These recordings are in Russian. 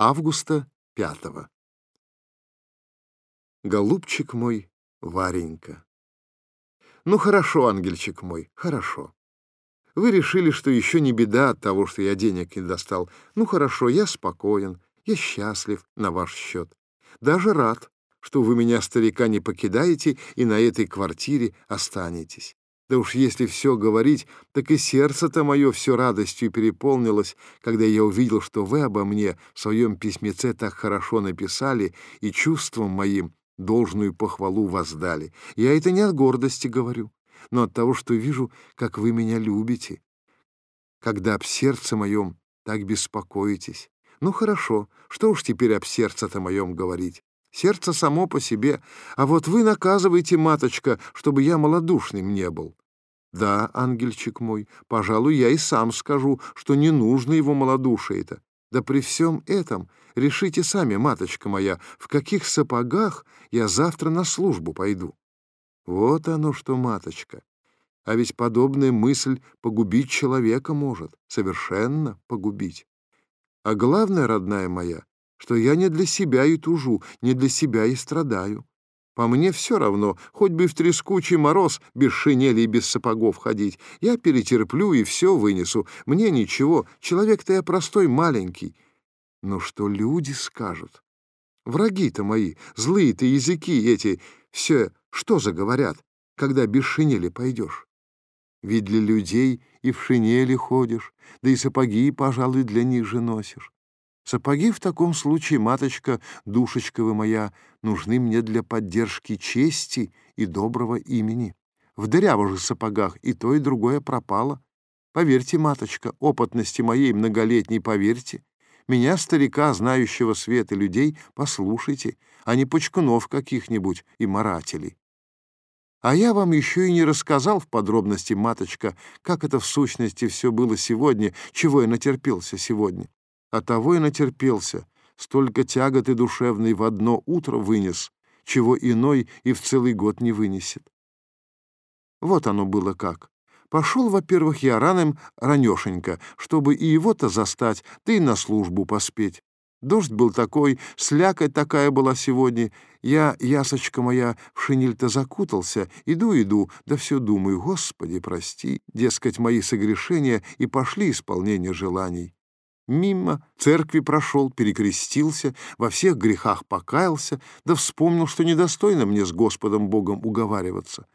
Августа 5. Голубчик мой, Варенька. Ну хорошо, ангельчик мой, хорошо. Вы решили, что еще не беда от того, что я денег не достал. Ну хорошо, я спокоен, я счастлив на ваш счет. Даже рад, что вы меня, старика, не покидаете и на этой квартире останетесь. Да уж если все говорить, так и сердце-то мое все радостью переполнилось, когда я увидел, что вы обо мне в своем письмеце так хорошо написали и чувством моим должную похвалу воздали. Я это не от гордости говорю, но от того, что вижу, как вы меня любите, когда об сердце моем так беспокоитесь. Ну хорошо, что уж теперь об сердце-то моем говорить. Сердце само по себе, а вот вы наказываете, маточка, чтобы я малодушным не был. Да, ангельчик мой, пожалуй, я и сам скажу, что не нужно его малодушие-то. Да при всем этом решите сами, маточка моя, в каких сапогах я завтра на службу пойду. Вот оно что, маточка. А ведь подобная мысль погубить человека может, совершенно погубить. А главное, родная моя, что я не для себя и тужу, не для себя и страдаю. По мне все равно, хоть бы в трескучий мороз без шинели и без сапогов ходить. Я перетерплю и все вынесу. Мне ничего, человек-то я простой, маленький. Но что люди скажут? Враги-то мои, злые-то языки эти, все что заговорят, когда без шинели пойдешь? Ведь для людей и в шинели ходишь, да и сапоги, пожалуй, для них же носишь. Сапоги в таком случае, маточка, душечка вы моя, нужны мне для поддержки чести и доброго имени. В дырявых сапогах и то, и другое пропало. Поверьте, маточка, опытности моей многолетней поверьте. Меня, старика, знающего свет и людей, послушайте, а не почкунов каких-нибудь и марателей. А я вам еще и не рассказал в подробности, маточка, как это в сущности все было сегодня, чего я натерпелся сегодня. А того и натерпелся, столько тяготы душевной в одно утро вынес, чего иной и в целый год не вынесет. Вот оно было как. Пошел, во-первых, я раным ранешенько, чтобы и его-то застать, да и на службу поспеть. Дождь был такой, слякоть такая была сегодня. Я, ясочка моя, в шинель-то закутался, иду-иду, да все думаю, Господи, прости, дескать, мои согрешения и пошли исполнение желаний. Мимо церкви прошел, перекрестился, во всех грехах покаялся, да вспомнил, что недостойно мне с Господом Богом уговариваться.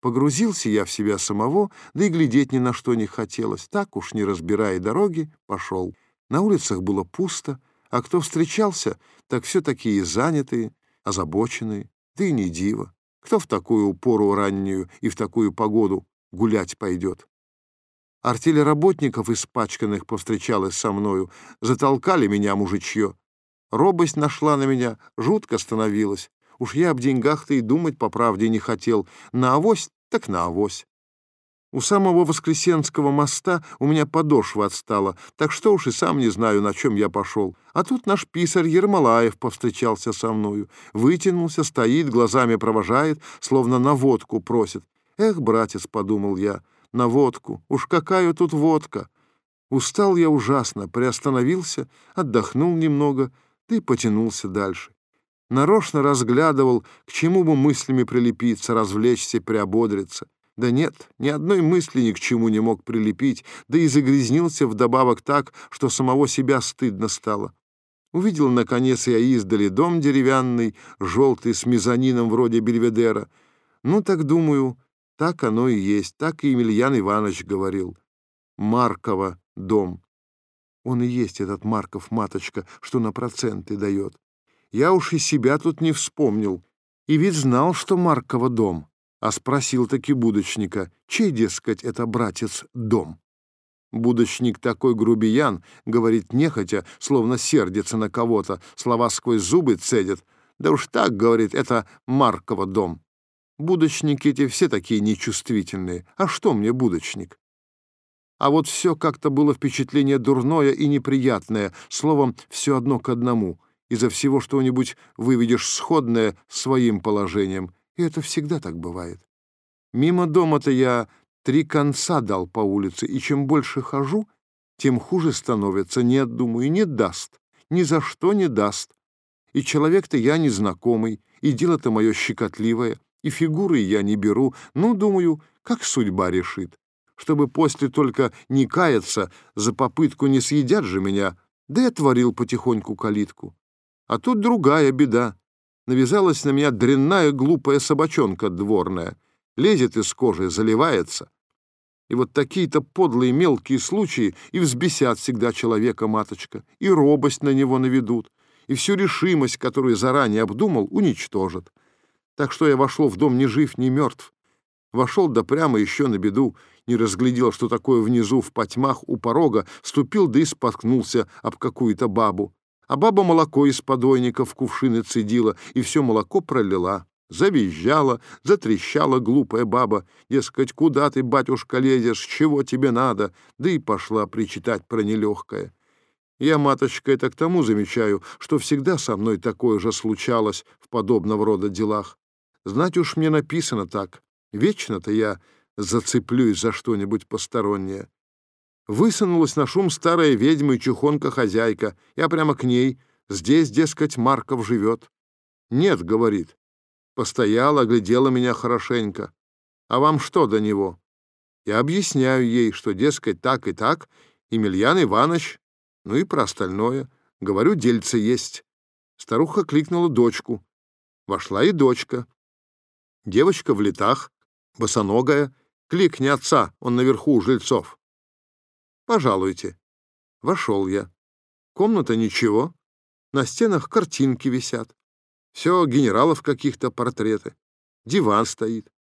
Погрузился я в себя самого, да и глядеть ни на что не хотелось. Так уж, не разбирая дороги, пошел. На улицах было пусто, а кто встречался, так все такие занятые, озабоченные, да и не диво. Кто в такую пору раннюю и в такую погоду гулять пойдет? Артель работников, испачканных, повстречалась со мною. Затолкали меня, мужичье. Робость нашла на меня, жутко становилась. Уж я об деньгах-то и думать по правде не хотел. На авось так на авось. У самого Воскресенского моста у меня подошва отстала, так что уж и сам не знаю, на чем я пошел. А тут наш писарь Ермолаев повстречался со мною. Вытянулся, стоит, глазами провожает, словно на водку просит. «Эх, братец», — подумал я, — на водку. Уж какая тут водка! Устал я ужасно, приостановился, отдохнул немного, да и потянулся дальше. Нарочно разглядывал, к чему бы мыслями прилепиться, развлечься, приободриться. Да нет, ни одной мысли ни к чему не мог прилепить, да и загрязнился вдобавок так, что самого себя стыдно стало. Увидел, наконец, я издали дом деревянный, желтый, с мезонином вроде бельведера. Ну, так думаю, так оно и есть, так и Емельян Иванович говорил. Маркова дом. Он и есть этот Марков маточка, что на проценты дает. Я уж и себя тут не вспомнил. И ведь знал, что Маркова дом. А спросил таки будочника, чей, дескать, это братец дом? Будочник такой грубиян, говорит нехотя, словно сердится на кого-то, слова сквозь зубы цедит. Да уж так, говорит, это Маркова дом. Будочники эти все такие нечувствительные. А что мне будочник? А вот все как-то было впечатление дурное и неприятное, словом, все одно к одному. Из-за всего что-нибудь выведешь сходное своим положением. И это всегда так бывает. Мимо дома-то я три конца дал по улице, и чем больше хожу, тем хуже становится. Нет, думаю, не даст. ни за что не даст. И человек-то я незнакомый, и дело-то мое щекотливое, и фигуры я не беру. Ну, думаю, как судьба решит. Чтобы после только не каяться, за попытку не съедят же меня, да я творил потихоньку калитку. А тут другая беда. Навязалась на меня дрянная глупая собачонка дворная. Лезет из кожи, заливается. И вот такие-то подлые мелкие случаи и взбесят всегда человека, маточка, и робость на него наведут, и всю решимость, которую заранее обдумал, уничтожат. Так что я вошел в дом ни жив, ни мертв. Вошел да прямо еще на беду, не разглядел, что такое внизу в потьмах у порога, ступил да и споткнулся об какую-то бабу. А баба молоко из подойника в кувшины цедила и все молоко пролила. Завизжала, затрещала глупая баба, дескать, куда ты, батюшка, лезешь, чего тебе надо, да и пошла причитать про нелегкое. Я, маточка, это к тому замечаю, что всегда со мной такое же случалось в подобного рода делах. Знать уж мне написано так. Вечно-то я зацеплюсь за что-нибудь постороннее. Высунулась на шум старая ведьма и чухонка-хозяйка. Я прямо к ней. Здесь, дескать, Марков живет. Нет, говорит, Постояла, глядела меня хорошенько. А вам что до него? Я объясняю ей, что, дескать, так и так, Емельян Иванович, ну и про остальное. Говорю, дельце есть. Старуха кликнула дочку. Вошла и дочка. Девочка в летах, босоногая. Кликни отца, он наверху у жильцов. Пожалуйте. Вошел я. Комната ничего. На стенах картинки висят. Все генералов каких-то портреты. Диван стоит.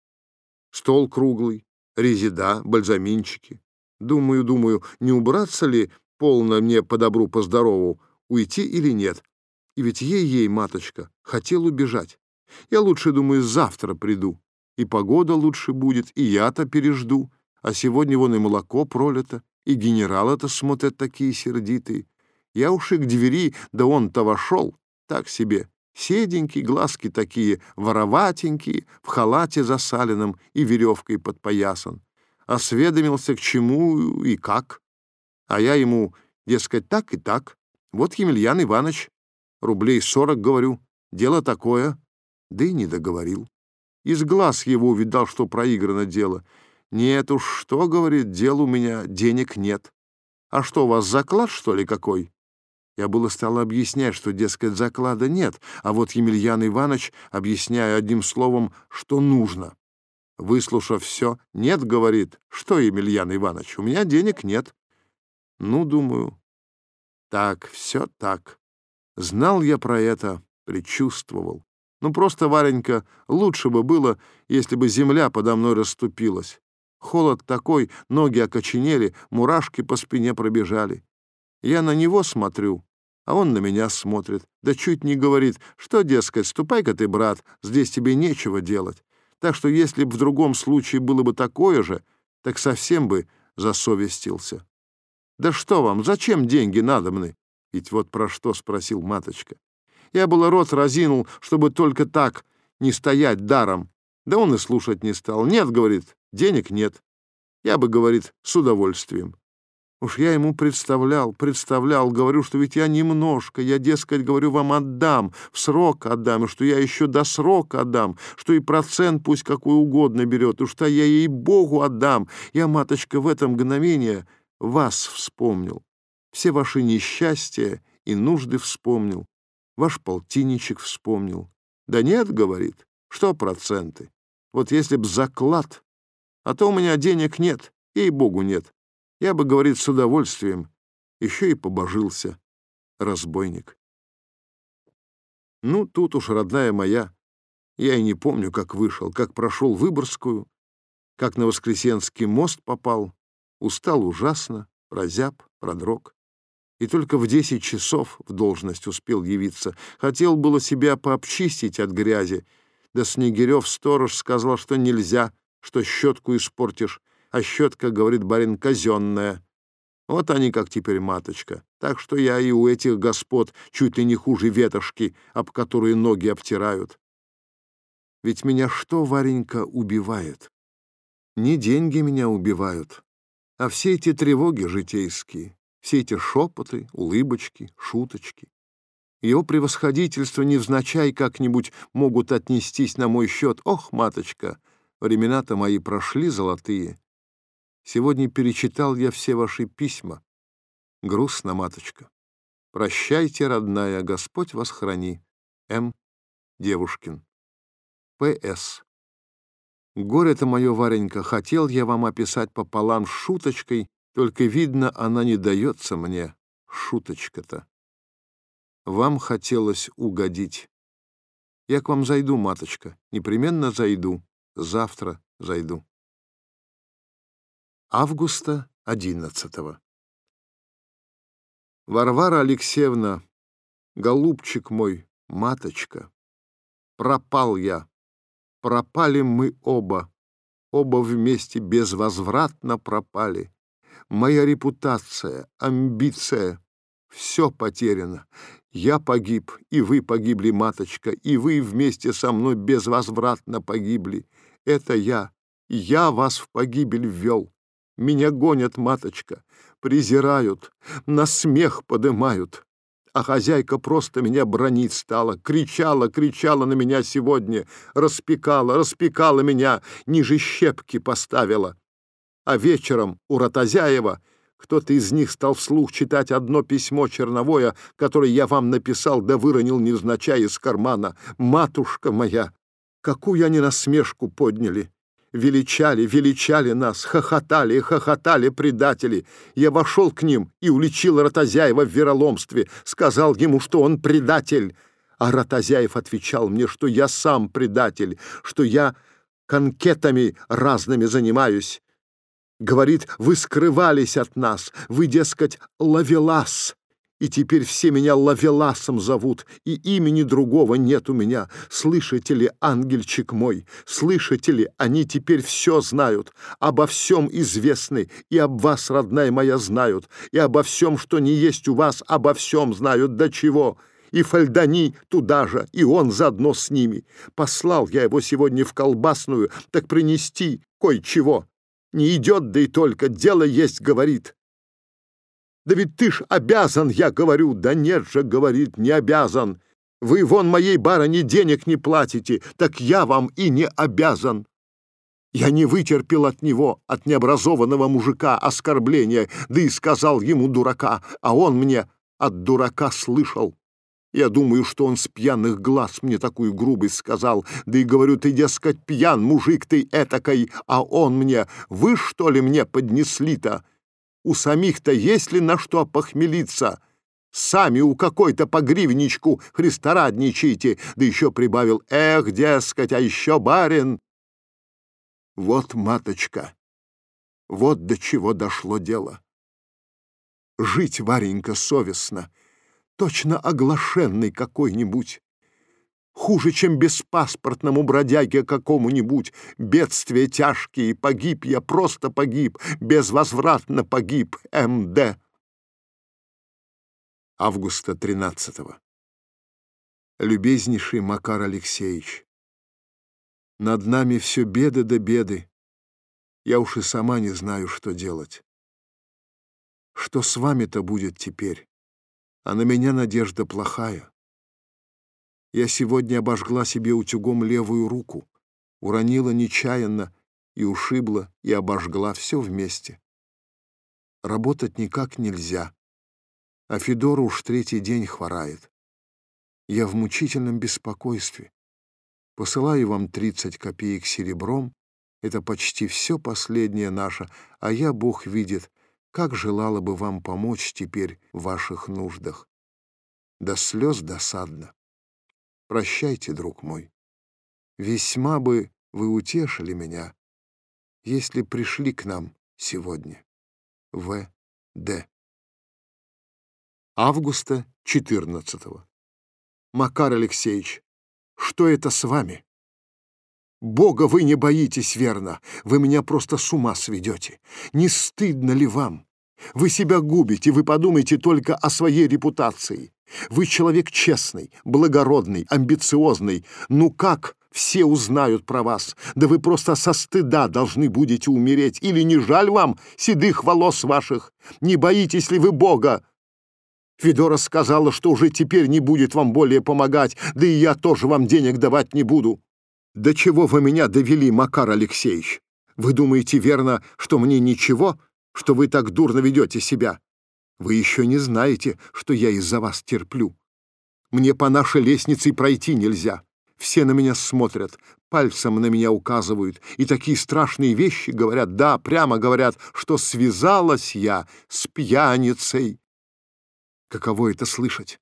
Стол круглый, резида, бальзаминчики. Думаю, думаю, не убраться ли полно мне по добру, по здорову, уйти или нет. И ведь ей-ей, маточка, хотел убежать. Я лучше, думаю, завтра приду. И погода лучше будет, и я-то пережду. А сегодня вон и молоко пролито, и генералы-то смотрят такие сердитые. Я уж и к двери, да он-то вошел, так себе, Седенькие, глазки такие, вороватенькие, в халате засаленном и веревкой подпоясан. Осведомился, к чему и как. А я ему, дескать, так и так. Вот Емельян Иванович, рублей сорок, говорю, дело такое. Да и не договорил. Из глаз его увидал, что проиграно дело. Нет уж, что, говорит, дел у меня, денег нет. А что, у вас заклад, что ли, какой? Я было стал объяснять, что, дескать, заклада нет, а вот Емельян Иванович, объясняя одним словом, что нужно. Выслушав все, «Нет», — говорит, «Что, Емельян Иванович, у меня денег нет». Ну, думаю, так, все так. Знал я про это, предчувствовал. Ну, просто, Варенька, лучше бы было, если бы земля подо мной расступилась. Холод такой, ноги окоченели, мурашки по спине пробежали. Я на него смотрю, а он на меня смотрит. Да чуть не говорит, что, дескать, ступай-ка ты, брат, здесь тебе нечего делать. Так что если б в другом случае было бы такое же, так совсем бы засовестился. «Да что вам, зачем деньги надобны?» Ведь вот про что спросил маточка. Я было рот разинул, чтобы только так не стоять даром. Да он и слушать не стал. «Нет», — говорит, — «денег нет». Я бы, говорит, с удовольствием. Уж я ему представлял, представлял, говорю, что ведь я немножко, я, дескать, говорю, вам отдам, в срок отдам, и что я еще до срока отдам, что и процент пусть какой угодно берет, и что я ей Богу отдам. Я, маточка, в это мгновение вас вспомнил, все ваши несчастья и нужды вспомнил, ваш полтинничек вспомнил. Да нет, говорит, что проценты? Вот если б заклад, а то у меня денег нет, ей-богу нет. Я бы, говорит, с удовольствием, еще и побожился, разбойник. Ну, тут уж, родная моя, я и не помню, как вышел, как прошел Выборгскую, как на Воскресенский мост попал, устал ужасно, прозяб, продрог. И только в десять часов в должность успел явиться. Хотел было себя пообчистить от грязи, да Снегирев сторож сказал, что нельзя, что щетку испортишь, а щетка, говорит барин, казенная. Вот они как теперь маточка. Так что я и у этих господ чуть ли не хуже ветошки, об которые ноги обтирают. Ведь меня что, Варенька, убивает? Не деньги меня убивают, а все эти тревоги житейские, все эти шепоты, улыбочки, шуточки. Его превосходительство невзначай как-нибудь могут отнестись на мой счет. Ох, маточка, времена-то мои прошли золотые. Сегодня перечитал я все ваши письма. Грустно, маточка. Прощайте, родная, Господь вас храни. М. Девушкин. П.С. Горе-то мое, Варенька, хотел я вам описать пополам с шуточкой, только, видно, она не дается мне, шуточка-то. Вам хотелось угодить. Я к вам зайду, маточка, непременно зайду, завтра зайду. Августа одиннадцатого. Варвара Алексеевна, голубчик мой, маточка, пропал я, пропали мы оба, оба вместе безвозвратно пропали. Моя репутация, амбиция — все потеряно. Я погиб, и вы погибли, маточка, и вы вместе со мной безвозвратно погибли. Это я, я вас в погибель ввел. Меня гонят, маточка, презирают, на смех подымают. А хозяйка просто меня бронить стала, кричала, кричала на меня сегодня, распекала, распекала меня, ниже щепки поставила. А вечером у Ротозяева кто-то из них стал вслух читать одно письмо черновое, которое я вам написал, да выронил невзначай из кармана. «Матушка моя! Какую они насмешку подняли!» Величали, величали нас, хохотали, хохотали предатели. Я вошел к ним и уличил Ротозяева в вероломстве, сказал ему, что он предатель. А Ротозяев отвечал мне, что я сам предатель, что я конкетами разными занимаюсь. Говорит, вы скрывались от нас, вы, дескать, ловелас. И теперь все меня Лавеласом зовут, и имени другого нет у меня. Слышите ли, ангельчик мой, слышите ли, они теперь все знают, обо всем известны, и об вас, родная моя, знают, и обо всем, что не есть у вас, обо всем знают, до чего. И Фальдани туда же, и он заодно с ними. Послал я его сегодня в колбасную, так принести кое-чего. Не идет, да и только, дело есть, говорит. Да ведь ты ж обязан, я говорю. Да нет же, говорит, не обязан. Вы вон моей барыне денег не платите, так я вам и не обязан. Я не вытерпел от него, от необразованного мужика, оскорбления, да и сказал ему дурака, а он мне от дурака слышал. Я думаю, что он с пьяных глаз мне такую грубость сказал, да и говорю, ты, дескать, пьян, мужик ты этакой, а он мне, вы что ли мне поднесли-то? У самих-то есть ли на что похмелиться? Сами у какой-то погривничку христорадничайте, да еще прибавил, эх, дескать, а еще барин. Вот, маточка, вот до чего дошло дело. Жить, Варенька, совестно, точно оглашенный какой-нибудь хуже, чем беспаспортному бродяге какому-нибудь. Бедствия тяжкие, погиб я, просто погиб, безвозвратно погиб, МД. Августа 13 -го. Любезнейший Макар Алексеевич, над нами все беды да беды. Я уж и сама не знаю, что делать. Что с вами-то будет теперь? А на меня надежда плохая. Я сегодня обожгла себе утюгом левую руку, уронила нечаянно и ушибла, и обожгла все вместе. Работать никак нельзя, а Федора уж третий день хворает. Я в мучительном беспокойстве. Посылаю вам 30 копеек серебром, это почти все последнее наше, а я, Бог видит, как желала бы вам помочь теперь в ваших нуждах. До слез досадно. Прощайте, друг мой. Весьма бы вы утешили меня, если пришли к нам сегодня. В. Д. Августа 14 -го. Макар Алексеевич, что это с вами? Бога вы не боитесь, верно? Вы меня просто с ума сведете. Не стыдно ли вам? Вы себя губите, вы подумайте только о своей репутации. Вы человек честный, благородный, амбициозный. Ну как все узнают про вас? Да вы просто со стыда должны будете умереть. Или не жаль вам седых волос ваших? Не боитесь ли вы Бога? Федора сказала, что уже теперь не будет вам более помогать, да и я тоже вам денег давать не буду. До чего вы меня довели, Макар Алексеевич? Вы думаете верно, что мне ничего, что вы так дурно ведете себя? Вы еще не знаете, что я из-за вас терплю. Мне по нашей лестнице пройти нельзя. Все на меня смотрят, пальцем на меня указывают, и такие страшные вещи говорят, да, прямо говорят, что связалась я с пьяницей. Каково это слышать?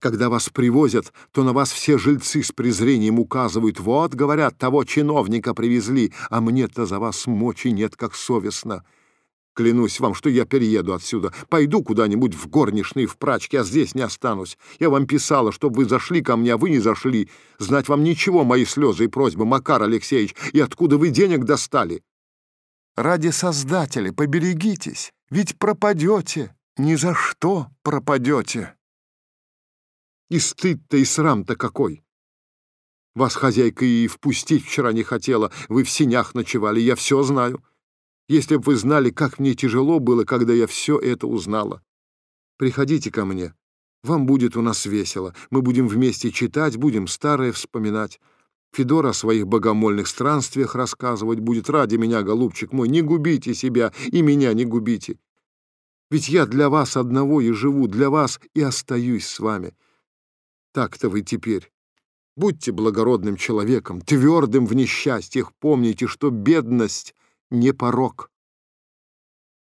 Когда вас привозят, то на вас все жильцы с презрением указывают. Вот, говорят, того чиновника привезли, а мне-то за вас мочи нет, как совестно. Клянусь вам, что я перееду отсюда. Пойду куда-нибудь в горничные, в прачки, а здесь не останусь. Я вам писала, чтобы вы зашли ко мне, а вы не зашли. Знать вам ничего, мои слезы и просьбы, Макар Алексеевич, и откуда вы денег достали. Ради Создателя поберегитесь, ведь пропадете, ни за что пропадете. И стыд-то, и срам-то какой! Вас хозяйка и впустить вчера не хотела, вы в синях ночевали, я все знаю. Если бы вы знали, как мне тяжело было, когда я все это узнала. Приходите ко мне, вам будет у нас весело, мы будем вместе читать, будем старое вспоминать. Федор о своих богомольных странствиях рассказывать будет ради меня, голубчик мой, не губите себя и меня не губите. Ведь я для вас одного и живу, для вас и остаюсь с вами. Так-то вы теперь. Будьте благородным человеком, твердым в несчастьях. Помните, что бедность — не порок.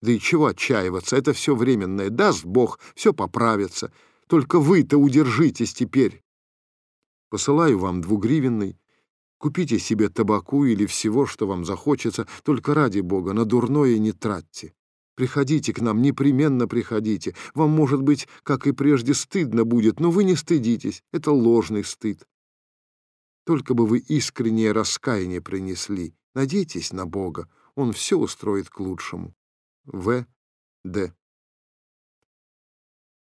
Да и чего отчаиваться, это все временное. Даст Бог, все поправится. Только вы-то удержитесь теперь. Посылаю вам двугривенный. Купите себе табаку или всего, что вам захочется, только ради Бога, на дурное не тратьте. Приходите к нам, непременно приходите. Вам, может быть, как и прежде, стыдно будет, но вы не стыдитесь. Это ложный стыд. Только бы вы искреннее раскаяние принесли. Надейтесь на Бога. Он все устроит к лучшему. В. Д.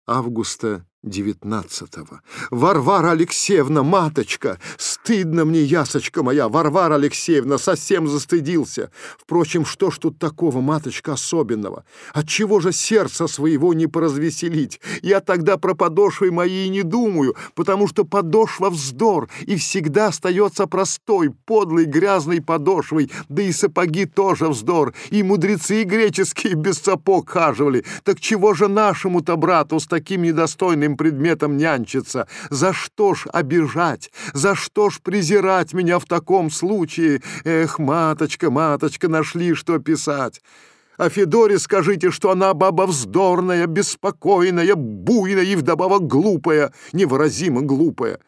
Августа девятнадцатого. Варвара Алексеевна, маточка, стыдно мне, ясочка моя, Варвара Алексеевна, совсем застыдился. Впрочем, что ж тут такого, маточка, особенного? Отчего же сердце своего не поразвеселить? Я тогда про подошвы мои и не думаю, потому что подошва вздор и всегда остается простой, подлой, грязной подошвой, да и сапоги тоже вздор, и мудрецы греческие без сапог хаживали. Так чего же нашему-то брату с таким недостойным этим предметом нянчиться? За что ж обижать? За что ж презирать меня в таком случае? Эх, маточка, маточка, нашли, что писать. А Федоре скажите, что она баба вздорная, беспокойная, буйная и вдобавок глупая, невыразимо глупая.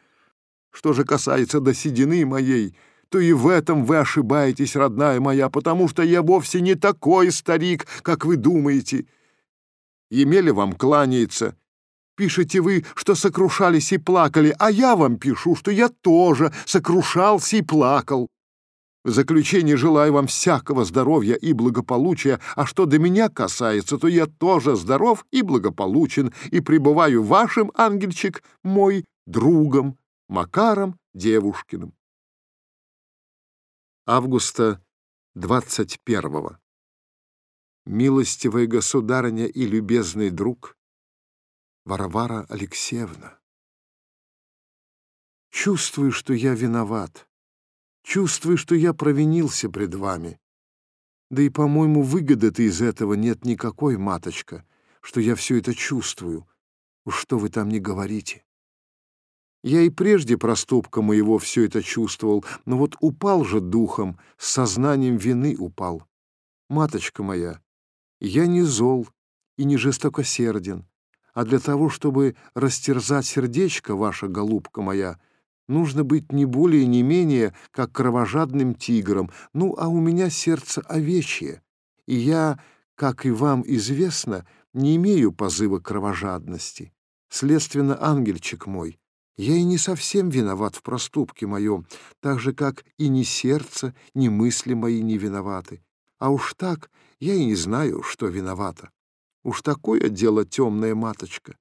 Что же касается до седины моей, то и в этом вы ошибаетесь, родная моя, потому что я вовсе не такой старик, как вы думаете. Емеля вам кланяется, Пишете вы, что сокрушались и плакали, а я вам пишу, что я тоже сокрушался и плакал. В заключение желаю вам всякого здоровья и благополучия, а что до меня касается, то я тоже здоров и благополучен и пребываю вашим, ангельчик, мой другом, Макаром Девушкиным. Августа 21 -го. Милостивая государыня и любезный друг, Варвара Алексеевна. Чувствую, что я виноват. Чувствую, что я провинился пред вами. Да и, по-моему, выгоды-то из этого нет никакой, маточка, что я все это чувствую. Уж что вы там не говорите. Я и прежде проступка моего все это чувствовал, но вот упал же духом, с сознанием вины упал. Маточка моя, я не зол и не жестокосерден, а для того, чтобы растерзать сердечко, ваша голубка моя, нужно быть не более, не менее, как кровожадным тигром. Ну, а у меня сердце овечье, и я, как и вам известно, не имею позыва кровожадности. Следственно, ангельчик мой, я и не совсем виноват в проступке моем, так же, как и ни сердце, ни мысли мои не виноваты. А уж так я и не знаю, что виновата. Уж такое дело темная маточка.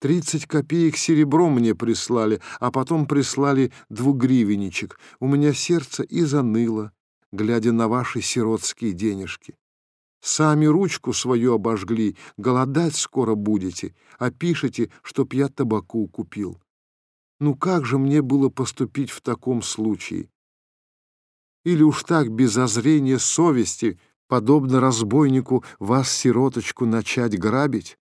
Тридцать копеек серебром мне прислали, а потом прислали двугривенничек. У меня сердце и заныло, глядя на ваши сиротские денежки. Сами ручку свою обожгли, голодать скоро будете, а пишете, чтоб я табаку купил. Ну как же мне было поступить в таком случае? Или уж так, без озрения совести, подобно разбойнику, вас, сироточку, начать грабить?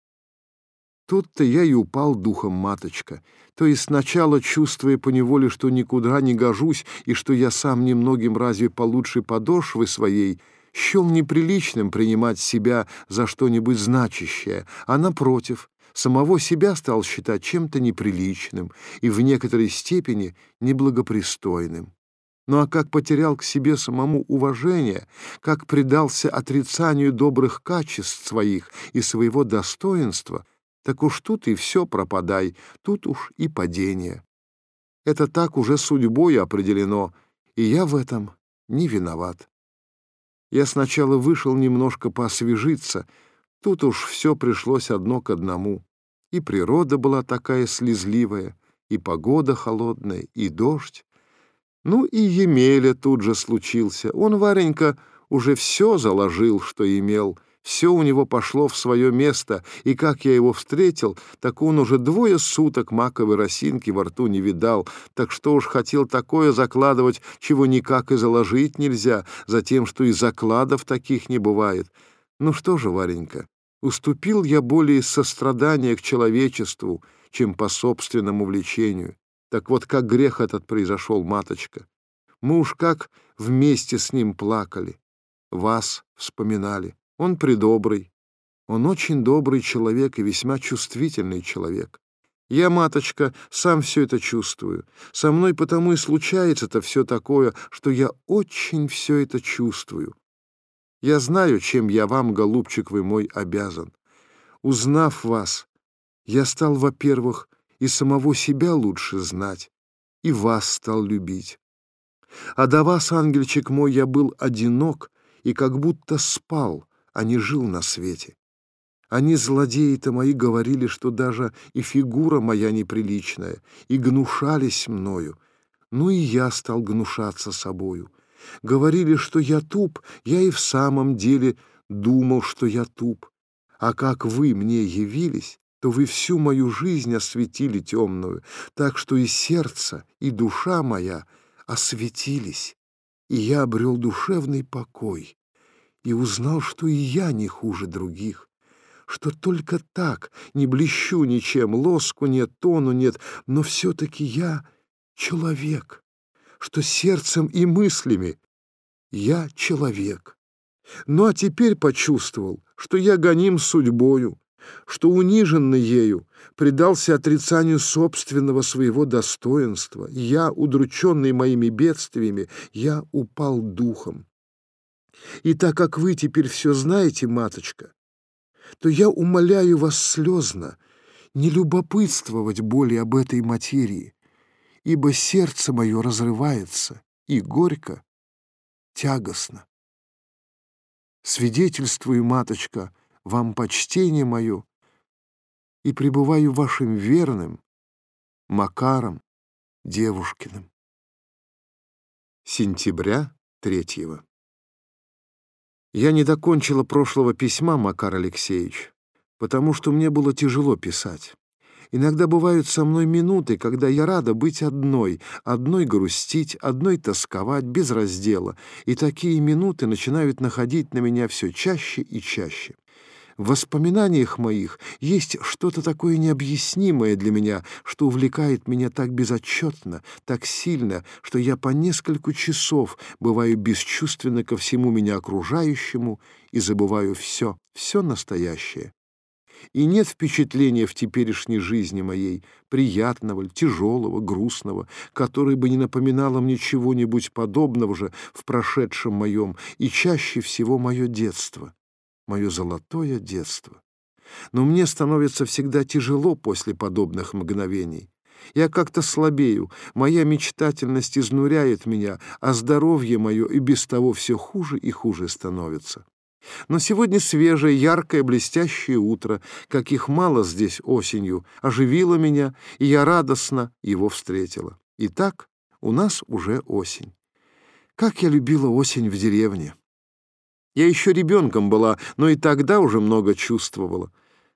Тут-то я и упал духом, маточка, то есть сначала чувствуя поневоле, что никуда не гожусь и что я сам немногим разве получше подошвы своей, счел неприличным принимать себя за что-нибудь значащее, а напротив, самого себя стал считать чем-то неприличным и в некоторой степени неблагопристойным. Ну а как потерял к себе самому уважение, как предался отрицанию добрых качеств своих и своего достоинства, так уж тут и все пропадай, тут уж и падение. Это так уже судьбой определено, и я в этом не виноват. Я сначала вышел немножко поосвежиться, тут уж все пришлось одно к одному. И природа была такая слезливая, и погода холодная, и дождь. Ну и Емеля тут же случился. Он, Варенька, уже все заложил, что имел — все у него пошло в свое место, и как я его встретил, так он уже двое суток маковой росинки во рту не видал, так что уж хотел такое закладывать, чего никак и заложить нельзя, за тем, что и закладов таких не бывает. Ну что же, Варенька, уступил я более сострадания к человечеству, чем по собственному влечению. Так вот, как грех этот произошел, маточка. Мы уж как вместе с ним плакали, вас вспоминали. Он придобрый. Он очень добрый человек и весьма чувствительный человек. Я, маточка, сам все это чувствую. Со мной потому и случается-то все такое, что я очень все это чувствую. Я знаю, чем я вам, голубчик вы мой, обязан. Узнав вас, я стал, во-первых, и самого себя лучше знать, и вас стал любить. А до вас, ангельчик мой, я был одинок и как будто спал, а не жил на свете. Они, злодеи-то мои, говорили, что даже и фигура моя неприличная, и гнушались мною. Ну и я стал гнушаться собою. Говорили, что я туп, я и в самом деле думал, что я туп. А как вы мне явились, то вы всю мою жизнь осветили темную, так что и сердце, и душа моя осветились, и я обрел душевный покой и узнал, что и я не хуже других, что только так, не блещу ничем, лоску нет, тону нет, но все-таки я человек, что сердцем и мыслями я человек. Ну а теперь почувствовал, что я гоним судьбою, что униженный ею предался отрицанию собственного своего достоинства. Я, удрученный моими бедствиями, я упал духом. И так как вы теперь все знаете, маточка, то я умоляю вас слезно не любопытствовать более об этой материи, ибо сердце мое разрывается и горько, тягостно. Свидетельствую, маточка, вам почтение мое и пребываю вашим верным Макаром Девушкиным. Сентября третьего. Я не докончила прошлого письма, Макар Алексеевич, потому что мне было тяжело писать. Иногда бывают со мной минуты, когда я рада быть одной, одной грустить, одной тосковать, без раздела, и такие минуты начинают находить на меня все чаще и чаще. В воспоминаниях моих есть что-то такое необъяснимое для меня, что увлекает меня так безотчетно, так сильно, что я по несколько часов бываю бесчувственно ко всему меня окружающему и забываю все, все настоящее. И нет впечатления в теперешней жизни моей, приятного, тяжелого, грустного, которое бы не напоминало мне чего-нибудь подобного же в прошедшем моем и чаще всего мое детство мое золотое детство. Но мне становится всегда тяжело после подобных мгновений. Я как-то слабею, моя мечтательность изнуряет меня, а здоровье мое и без того все хуже и хуже становится. Но сегодня свежее, яркое, блестящее утро, каких мало здесь осенью, оживило меня, и я радостно его встретила. Итак, у нас уже осень. Как я любила осень в деревне! Я еще ребенком была, но и тогда уже много чувствовала.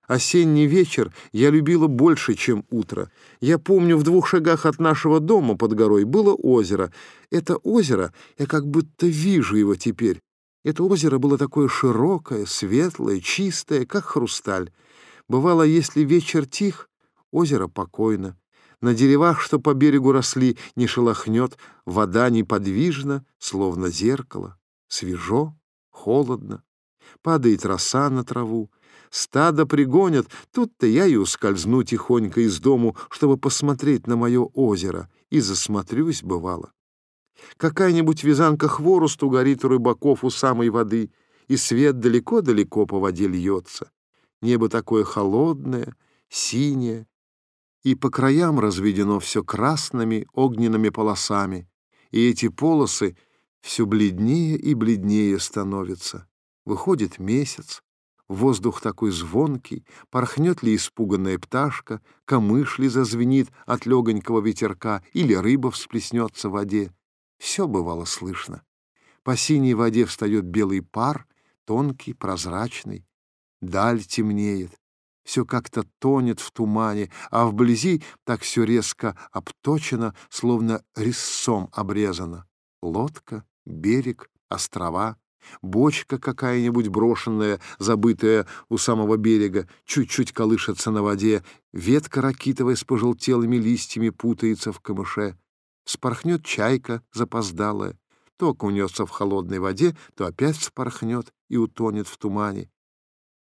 Осенний вечер я любила больше, чем утро. Я помню, в двух шагах от нашего дома под горой было озеро. Это озеро, я как будто вижу его теперь. Это озеро было такое широкое, светлое, чистое, как хрусталь. Бывало, если вечер тих, озеро покойно. На деревах, что по берегу росли, не шелохнет, вода неподвижна, словно зеркало. Свежо, холодно. Падает роса на траву, стадо пригонят, тут-то я и ускользну тихонько из дому, чтобы посмотреть на мое озеро, и засмотрюсь, бывало. Какая-нибудь вязанка хворосту горит у рыбаков у самой воды, и свет далеко-далеко по воде льется. Небо такое холодное, синее, и по краям разведено все красными огненными полосами, и эти полосы все бледнее и бледнее становятся. Выходит месяц, Воздух такой звонкий, порхнет ли испуганная пташка, камыш ли зазвенит от легонького ветерка или рыба всплеснется в воде. Все бывало слышно. По синей воде встает белый пар, тонкий, прозрачный. Даль темнеет, все как-то тонет в тумане, а вблизи так все резко обточено, словно резцом обрезано. Лодка, берег, острова, Бочка какая-нибудь брошенная, забытая у самого берега, чуть-чуть колышется на воде, ветка ракитовая с пожелтелыми листьями путается в камыше. Спорхнет чайка запоздалая, то окунется в холодной воде, то опять спорхнет и утонет в тумане.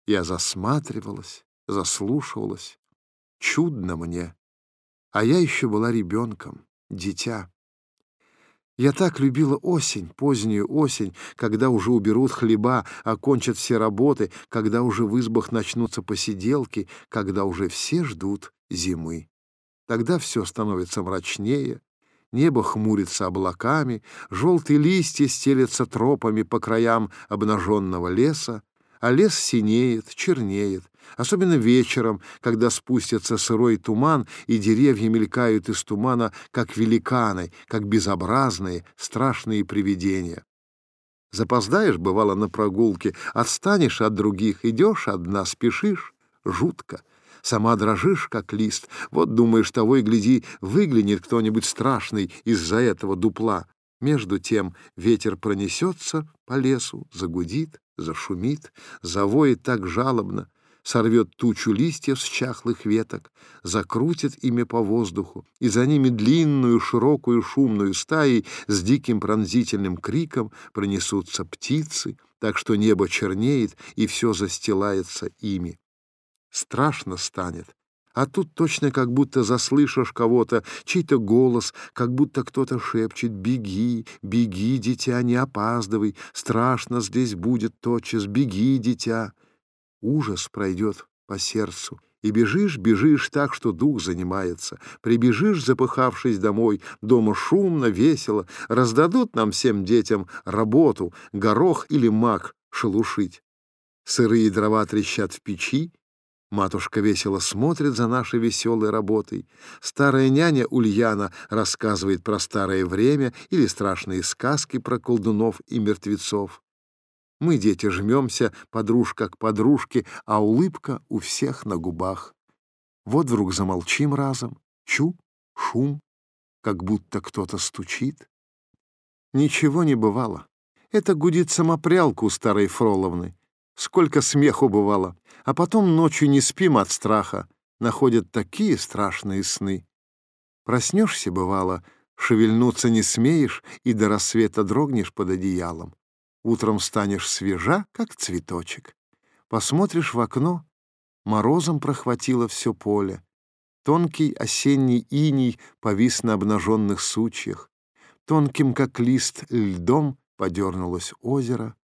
Я засматривалась, заслушивалась. Чудно мне. А я еще была ребенком, дитя. Я так любила осень, позднюю осень, когда уже уберут хлеба, окончат все работы, когда уже в избах начнутся посиделки, когда уже все ждут зимы. Тогда все становится мрачнее, небо хмурится облаками, желтые листья стелятся тропами по краям обнаженного леса, а лес синеет, чернеет, особенно вечером, когда спустится сырой туман, и деревья мелькают из тумана, как великаны, как безобразные, страшные привидения. Запоздаешь, бывало, на прогулке, отстанешь от других, идешь одна, спешишь, жутко. Сама дрожишь, как лист. Вот думаешь, того и гляди, выглянет кто-нибудь страшный из-за этого дупла. Между тем ветер пронесется по лесу, загудит, зашумит, завоет так жалобно, сорвет тучу листьев с чахлых веток, закрутит ими по воздуху, и за ними длинную, широкую, шумную стаей с диким пронзительным криком пронесутся птицы, так что небо чернеет, и все застилается ими. Страшно станет, а тут точно как будто заслышишь кого-то, чей-то голос, как будто кто-то шепчет «Беги, беги, дитя, не опаздывай, страшно здесь будет тотчас, беги, дитя». Ужас пройдет по сердцу, и бежишь, бежишь так, что дух занимается. Прибежишь, запыхавшись домой, дома шумно, весело, раздадут нам всем детям работу, горох или мак шелушить. Сырые дрова трещат в печи, Матушка весело смотрит за нашей веселой работой. Старая няня Ульяна рассказывает про старое время или страшные сказки про колдунов и мертвецов. Мы, дети, жмемся, подружка к подружке, а улыбка у всех на губах. Вот вдруг замолчим разом. Чу, шум, как будто кто-то стучит. Ничего не бывало. Это гудит самопрялку у старой Фроловны. Сколько смеху бывало. А потом ночью не спим от страха. Находят такие страшные сны. Проснешься, бывало, шевельнуться не смеешь и до рассвета дрогнешь под одеялом. Утром станешь свежа, как цветочек. Посмотришь в окно, морозом прохватило все поле. Тонкий осенний иней повис на обнаженных сучьях. Тонким, как лист, льдом подернулось озеро.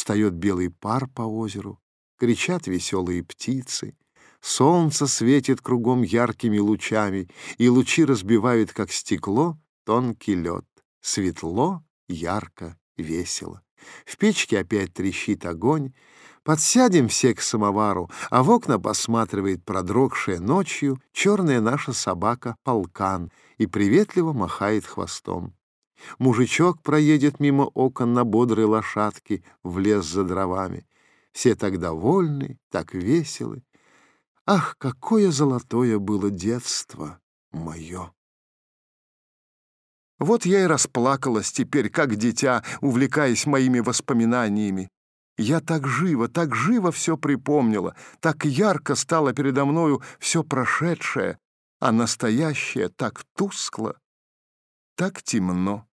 Встает белый пар по озеру, кричат веселые птицы. Солнце светит кругом яркими лучами, и лучи разбивают, как стекло, тонкий лед. Светло, ярко, весело. В печке опять трещит огонь. Подсядем все к самовару, а в окна посматривает продрогшая ночью черная наша собака Полкан и приветливо махает хвостом. Мужичок проедет мимо окон на бодрой лошадке в лес за дровами. Все так довольны, так веселы. Ах, какое золотое было детство мое! Вот я и расплакалась теперь, как дитя, увлекаясь моими воспоминаниями. Я так живо, так живо все припомнила, так ярко стало передо мною все прошедшее, а настоящее так тускло, так темно.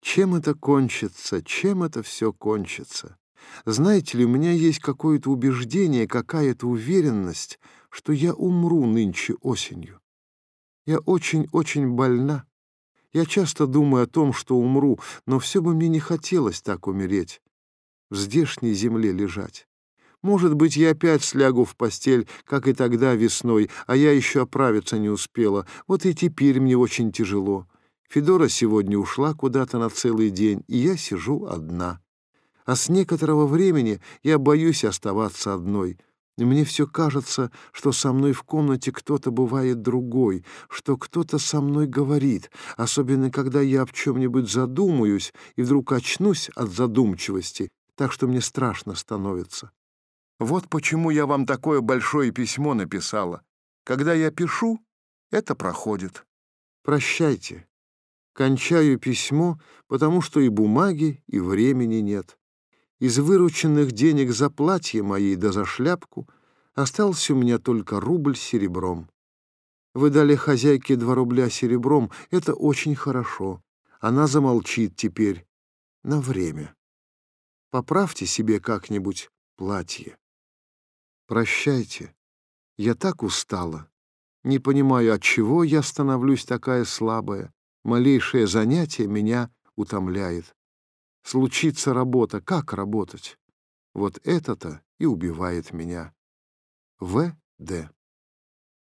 Чем это кончится, чем это все кончится? Знаете ли, у меня есть какое-то убеждение, какая-то уверенность, что я умру нынче осенью. Я очень-очень больна. Я часто думаю о том, что умру, но все бы мне не хотелось так умереть, в здешней земле лежать. Может быть, я опять слягу в постель, как и тогда весной, а я еще оправиться не успела. Вот и теперь мне очень тяжело. Федора сегодня ушла куда-то на целый день, и я сижу одна. А с некоторого времени я боюсь оставаться одной. Мне все кажется, что со мной в комнате кто-то бывает другой, что кто-то со мной говорит, особенно когда я об чем-нибудь задумаюсь и вдруг очнусь от задумчивости, так что мне страшно становится. Вот почему я вам такое большое письмо написала. Когда я пишу, это проходит. Прощайте. Кончаю письмо, потому что и бумаги, и времени нет. Из вырученных денег за платье мои да за шляпку остался у меня только рубль серебром. Вы дали хозяйке два рубля серебром, это очень хорошо. Она замолчит теперь на время. Поправьте себе как-нибудь платье. Прощайте. Я так устала. Не понимаю, от чего я становлюсь такая слабая. Малейшее занятие меня утомляет. Случится работа, как работать? Вот это-то и убивает меня. В. Д.